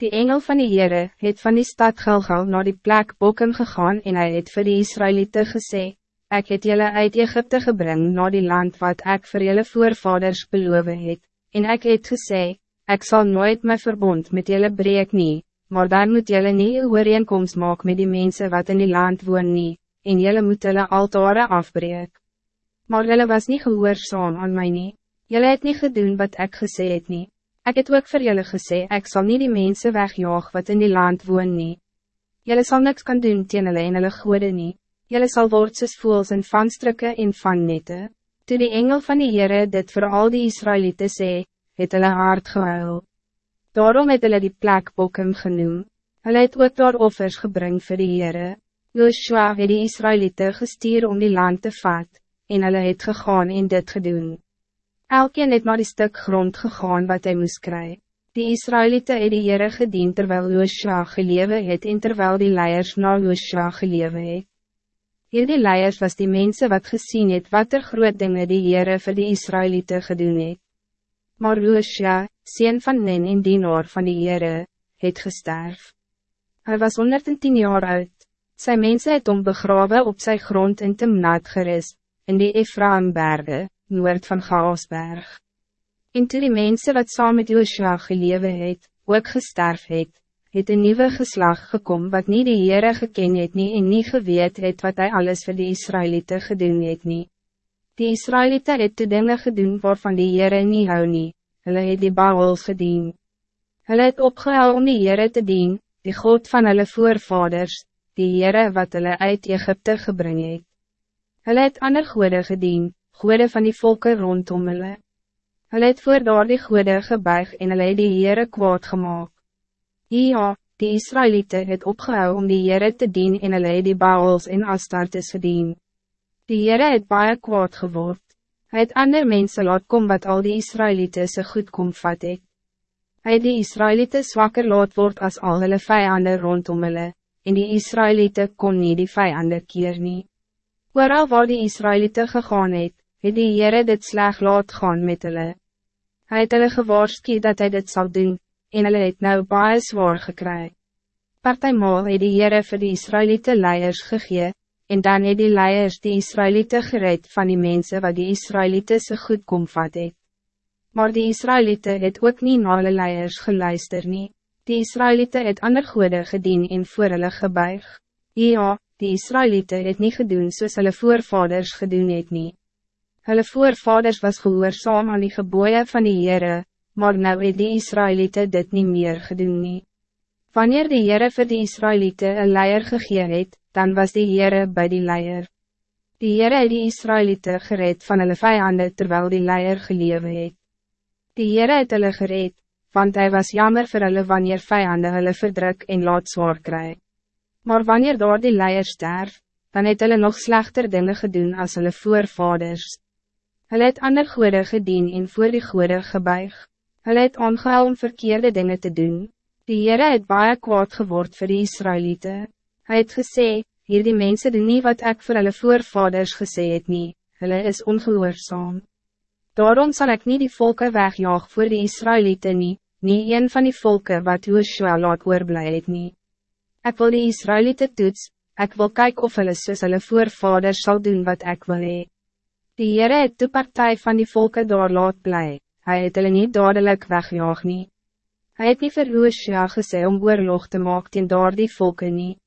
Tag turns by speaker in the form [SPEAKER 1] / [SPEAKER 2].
[SPEAKER 1] Die engel van die Heere het van die stad Gilgal naar die plek Bokken gegaan en hij het vir die Israëlieten gesê, Ek het jullie uit Egypte gebring naar die land wat ik voor jullie voorvaders beloof het, en ik het gesê, Ik zal nooit mijn verbond met jullie breek nie, maar dan moet jullie nie een ooreenkomst maak met die mensen wat in die land woon nie, en jullie moet hulle altare afbreek. Maar jullie was niet gehoorzaam aan mij nie, jullie het niet gedoen wat ik gesê het nie. Ik het ook voor jullie gesê, ik zal niet die mensen wegjaag wat in die land woon nie. Jullie zal niks kan doen teen hulle en hulle goede nie. Jullie zal word soos voels en vanstrukke en van nette. Toe die engel van die Heere dit voor al die Israëlieten sê, het hulle hard gehuil. Daarom het hulle die plek Bokum genoem. Hulle het ook daar offers gebring vir die Heere. Joshua het die Israëlieten gestuur om die land te vat, en hulle het gegaan en dit gedoen. Elkeen het naar die stuk grond gegaan wat hij moest krijgen. Die Israëlieten het die Heere gedien terwijl Joshua gelewe het en terwijl die leiers na Joshua gelewe het. Hier die leiers was die mensen wat gezien het wat er groot dinge die Heere vir die Israëlieten gedoen het. Maar Joshua, sien van Nen en dienaar van die Heere, het gesterf. Hij was 110 jaar oud. Zijn mensen het om begraven op zijn grond in Timnaat geris, in die Ephraimbergen noord van Gaasberg. En toe die mense wat saam met Joshua gelewe het, ook gesterf het, het een nieuwe geslag gekom wat niet die Heere geken het nie en nie geweet het wat hij alles voor de Israëlieten gedoen het nie. Die Israëlieten het toe dinge gedoen waarvan die Heere nie hou nie, hulle het die Baals gedien. Hulle het opgehou om die Heere te dien, die God van hulle voorvaders, die Heere wat hulle uit Egypte gebring het. Hulle het ander goede gedien, goede van die volken rondom hulle. Hulle het voor daar die goede gebuig en hulle het die Heere kwaad gemaakt. Ja, die Israëlieten het opgehou om die Heere te dien en hulle het die Baals en Astartes gedien. Die Heere het baie kwaad geword. Hij het ander mensen laat kom wat al die Israëlieten se goed kom vat het. Hy het die Israëlieten zwakker laat word als al hulle vijanden rondom hulle, en die Israëlieten kon niet die vijanden keer nie. Waaral waar die Israëlieten gegaan het, het die Heere dit sleg laat gaan met hulle. Hy het hulle gewaarski dat hij dit zal doen, en hulle het nou baie zwaar gekry. Partijmaal het die Heere vir die Israëlieten leiers gegee, en dan het die leiers die Israëlieten gereed van die mensen wat die Israëlieten se goed kom vat het. Maar die Israëlieten het ook niet na hulle leiers geluister nie. Die Israëlieten het ander goede gedien en voor hulle gebuig. Ja, die Israëlieten het niet gedoen soos hulle voorvaders gedoen het nie. Hulle voorvaders was gehoorzaam aan die geboeien van die Heere, maar nou het die Israëlieten dit niet meer gedoen nie. Wanneer die Heere vir die Israëlieten een leier gegee het, dan was die Heere bij die leier. Die Heere het die Israëlieten gereed van hulle vijanden terwijl die leier gelewe het. Die Heere het hulle gereed, want hij was jammer voor hulle wanneer vijanden hulle verdruk en laat zwaar kry. Maar wanneer daar die leier sterf, dan het hulle nog slechter dingen gedoen als hulle voorvaders. Hulle het ander goede gedien en voor die goede gebuig. Hulle het aangehou om verkeerde dingen te doen. Die Heere het baie kwaad geword voor die Israëlieten. Hij het gesê, hier die mensen doen nie wat ik voor hulle voorvaders gesê het nie, hulle is ongehoorzaam. Daarom zal ik niet die volken wegjaag voor die Israëlieten nie, nie een van die volken wat Joshua laat oorblij het nie. Ek wil die Israëlieten toets, ik wil kijken of hulle soos hulle voorvaders zal doen wat ik wil hee. Die Heere het de partij van die volken daar laat bly, hy het hulle nie dadelijk wegjaag nie. Hy het nie vir Hosea gesê om oorlog te maak teen daar die volke nie.